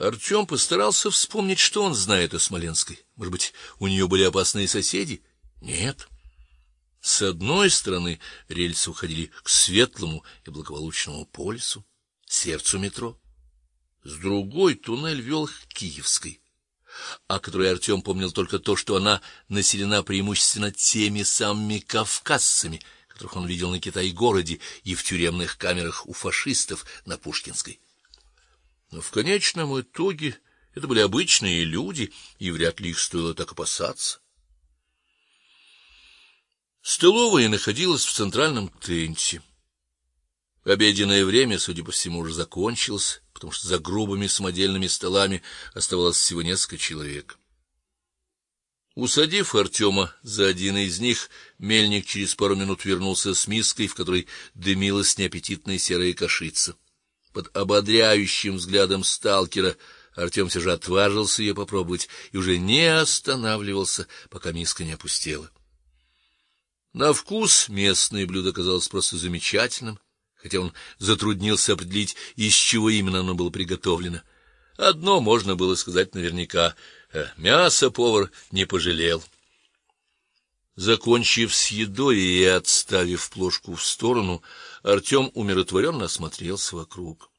Артем постарался вспомнить, что он знает о Смоленской. Может быть, у нее были опасные соседи? Нет. С одной стороны рельсы уходили к светлому и благополучному полюсу, сердцу метро. С другой туннель вел к Киевской, о которой Артем помнил только то, что она населена преимущественно теми самыми кавказцами, которых он видел на Китай-городе и в тюремных камерах у фашистов на Пушкинской. Но в конечном итоге это были обычные люди, и вряд ли их стоило так опасаться. Столовая находилась в центральном тенте. Обеденное время, судя по всему, уже закончилось, потому что за грубыми самодельными столами оставалось всего несколько человек. Усадив Артема за один из них, мельник через пару минут вернулся с миской, в которой дымилась неаппетитная серая кашица. Под ободряющим взглядом сталкера Артем все же отважился ее попробовать и уже не останавливался, пока миска не опустела. На вкус местное блюдо казалось просто замечательным, хотя он затруднился определить, из чего именно оно было приготовлено. Одно можно было сказать наверняка: э, мясо повар не пожалел. Закончив с едой и отставив плошку в сторону, Артем умиротворенно осмотрелся вокруг.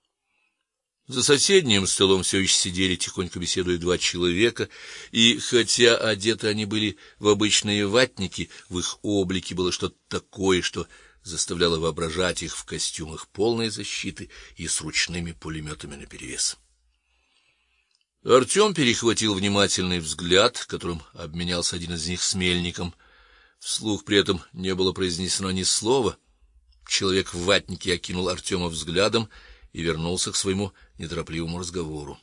За соседним столом все еще сидели тихонько беседуя два человека, и хотя одеты они были в обычные ватники, в их облике было что-то такое, что заставляло воображать их в костюмах полной защиты и с ручными пулеметами наперевес. Артем перехватил внимательный взгляд, которым обменялся один из них с мельником. Вслух при этом не было произнесено ни слова. Человек в ватнике окинул Артема взглядом и вернулся к своему неторопливому разговору.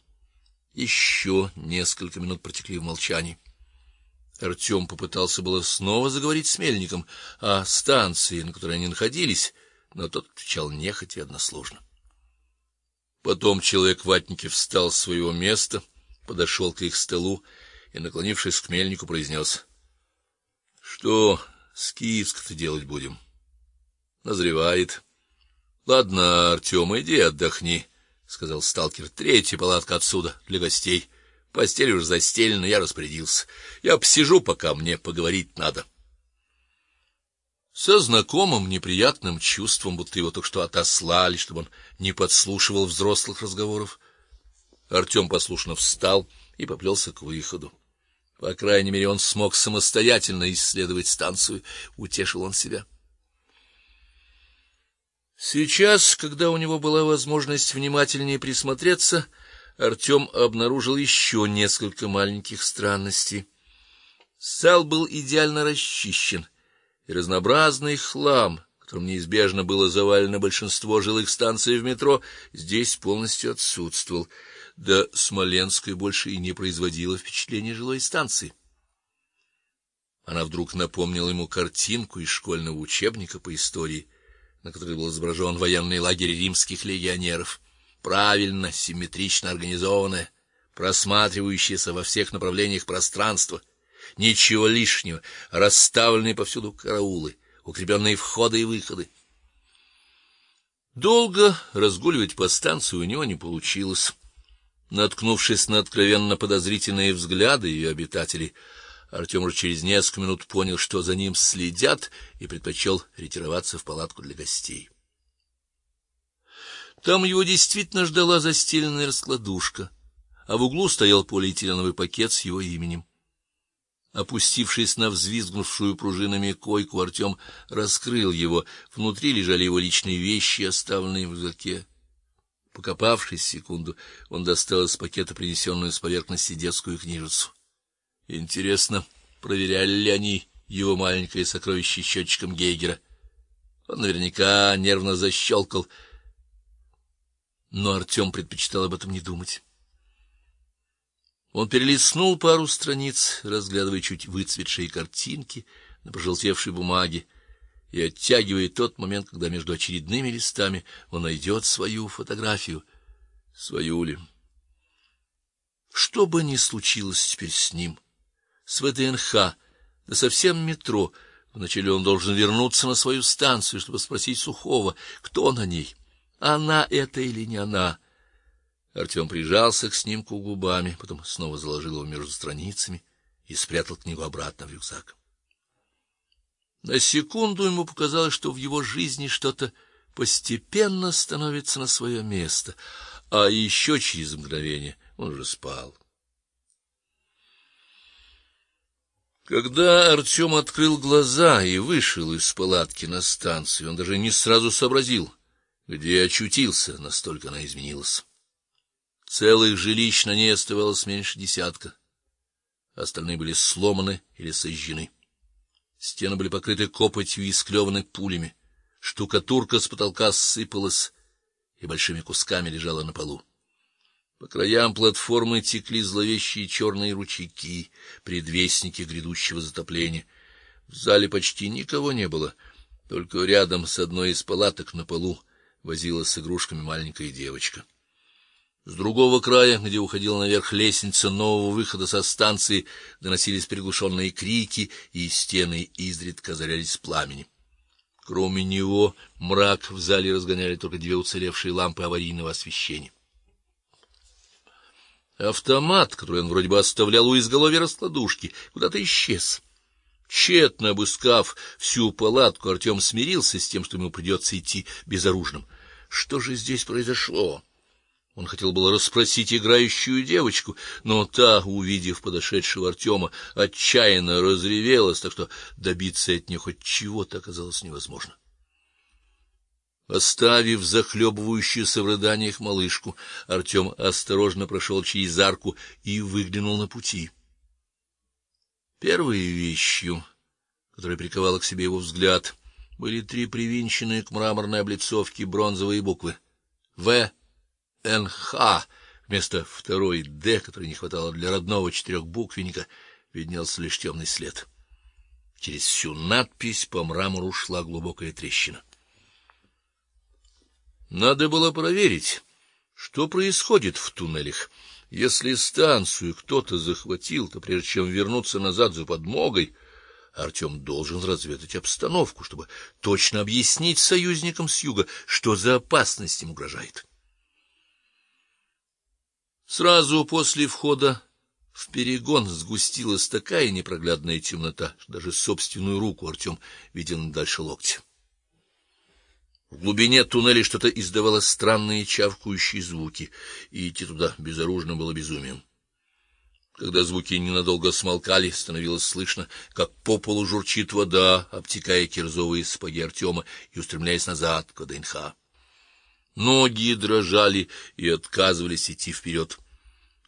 Еще несколько минут протекли в молчании. Артем попытался было снова заговорить с мельником о станции, на которой они находились, но тот отвечал нехотя и односложно. Потом человек в ватнике встал с своего места, подошел к их столу и, наклонившись к мельнику, произнес: "Что с Киевска-то делать будем?" "Назревает. Ладно, Артем, иди отдохни", сказал сталкер. "Третья палатка отсюда для гостей". Постель уже застелена, я распорядился. Я посижу, пока мне поговорить надо. Со знакомым неприятным чувством, будто его только что отослали, чтобы он не подслушивал взрослых разговоров, Артем послушно встал и поплелся к выходу. По крайней мере, он смог самостоятельно исследовать станцию, утешил он себя. Сейчас, когда у него была возможность внимательнее присмотреться, Артем обнаружил еще несколько маленьких странностей. Зал был идеально расчищен, и разнообразный хлам, которым неизбежно было завалено большинство жилых станций в метро, здесь полностью отсутствовал. Да Смоленская больше и не производила впечатления жилой станции. Она вдруг напомнила ему картинку из школьного учебника по истории, на которой был изображен военный лагерь римских легионеров правильно, симметрично организованное, просматривающееся во всех направлениях пространство, ничего лишнего, расставленные повсюду караулы, укрепленные входы и выходы. Долго разгуливать по станции у него не получилось. Наткнувшись на откровенно подозрительные взгляды ее обитателей, Артем уже через несколько минут понял, что за ним следят, и предпочел ретироваться в палатку для гостей. Там его действительно ждала застеленная раскладушка, а в углу стоял полиэтиленовый пакет с его именем. Опустившись на взвизгнувшую пружинами койку, Артем раскрыл его. Внутри лежали его личные вещи, оставленные в рюкзаке. Покопавшись секунду, он достал из пакета принесенную с поверхности детскую книжицу. Интересно, проверяли ли они его маленькое сокровище счетчиком Гейгера. Он наверняка нервно защелкал но Артем предпочитал об этом не думать. Он перелистнул пару страниц, разглядывая чуть выцветшие картинки на пожелтевшей бумаге и оттягивая тот момент, когда между очередными листами он найдет свою фотографию, свою ли. Что бы ни случилось теперь с ним, с ВТНХ, да совсем метро, вначале он должен вернуться на свою станцию, чтобы спросить Сухого, кто на ней. Она это или не она? Артем прижался к снимку губами, потом снова заложил его между страницами и спрятал книгу обратно в рюкзак. На секунду ему показалось, что в его жизни что-то постепенно становится на свое место, а еще через мгновение он уже спал. Когда Артем открыл глаза и вышел из палатки на станцию, он даже не сразу сообразил, где очутился, настолько она изменилась. Целых жилищ на ней оставалось меньше десятка. Остальные были сломаны или сожжены. Стены были покрыты копотью и склеваны пулями. Штукатурка с потолка сыпалась и большими кусками лежала на полу. По краям платформы текли зловещие черные ручейки, предвестники грядущего затопления. В зале почти никого не было, только рядом с одной из палаток на полу возилась с игрушками маленькая девочка. С другого края, где уходила наверх лестница нового выхода со станции, доносились приглушенные крики, и стены изредка озарялись пламенем. Кроме него, мрак в зале разгоняли только две уцелевшие лампы аварийного освещения. Автомат, который он вроде бы оставлял у изголовья раскладушки, куда-то исчез. Тщетно обыскав всю палатку, Артем смирился с тем, что ему придется идти безоружным. Что же здесь произошло? Он хотел было расспросить играющую девочку, но та, увидев подошедшего Артема, отчаянно разревелась, так что добиться от нее хоть чего-то оказалось невозможно. Оставив захлебывающуюся в рыданиях малышку, Артем осторожно прошел через арку и выглянул на пути. Первой вещью, которая приковала к себе его взгляд, были три привинченные к мраморной облицовке бронзовые буквы: В Н Х вместо второй Д, которой не хватало для родного четырехбуквенника, виднелся лишь темный след. Через всю надпись по мрамору шла глубокая трещина. Надо было проверить, что происходит в туннелях. Если станцию кто-то захватил, то прежде чем вернуться назад за подмогой, Артем должен разведать обстановку, чтобы точно объяснить союзникам с юга, что за опасность им угрожает. Сразу после входа в перегон сгустилась такая непроглядная темнота, что даже собственную руку Артем видел дальше локтя. В глубине туннеля что-то издавало странные чавкающие звуки, и идти туда безоружно было безумием. Когда звуки ненадолго смолкали, становилось слышно, как по полу журчит вода, обтекая кирзовые сапоги Артема и устремляясь назад к ДНХ. Ноги дрожали и отказывались идти вперед.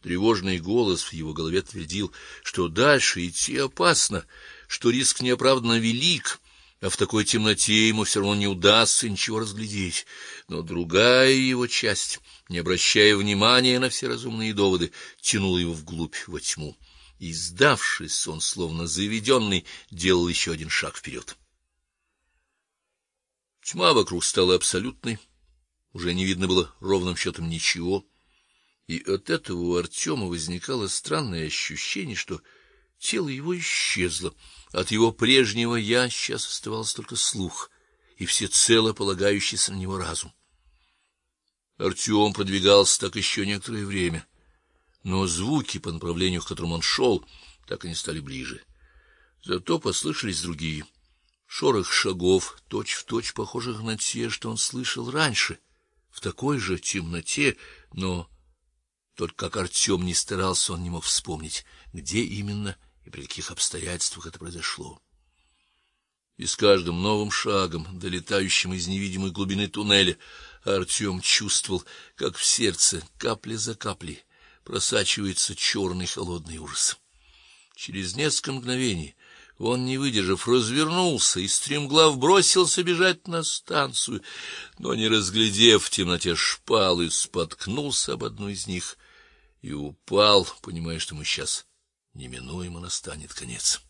Тревожный голос в его голове твердил, что дальше идти опасно, что риск неоправданно велик а в такой темноте ему все равно не удастся ничего разглядеть. Но другая его часть, не обращая внимания на все разумные доводы, тянула его вглубь во тьму. И сдавшись, он словно заведенный делал еще один шаг вперед. Тьма вокруг стала абсолютной, уже не видно было ровным счетом ничего, и от этого у Артема возникало странное ощущение, что тело его исчезло. От его прежнего я сейчас оставался только слух и всецело полагающийся на него разум. Артем продвигался так еще некоторое время, но звуки по направлению, к которому он шел, так и не стали ближе. Зато послышались другие шорох шагов, точь-в-точь точь похожих на те, что он слышал раньше, в такой же темноте, но только как Артем не старался, он не мог вспомнить, где именно и при каких обстоятельствах это произошло. И с каждым новым шагом, долетающим из невидимой глубины туннеля, Артем чувствовал, как в сердце капля за каплей просачивается черный холодный ужас. Через несколько мгновений он, не выдержав, развернулся и стремглав бросился бежать на станцию, но не разглядев в темноте шпалы, споткнулся об одну из них и упал, понимая, что мы сейчас неминуемо настанет конец.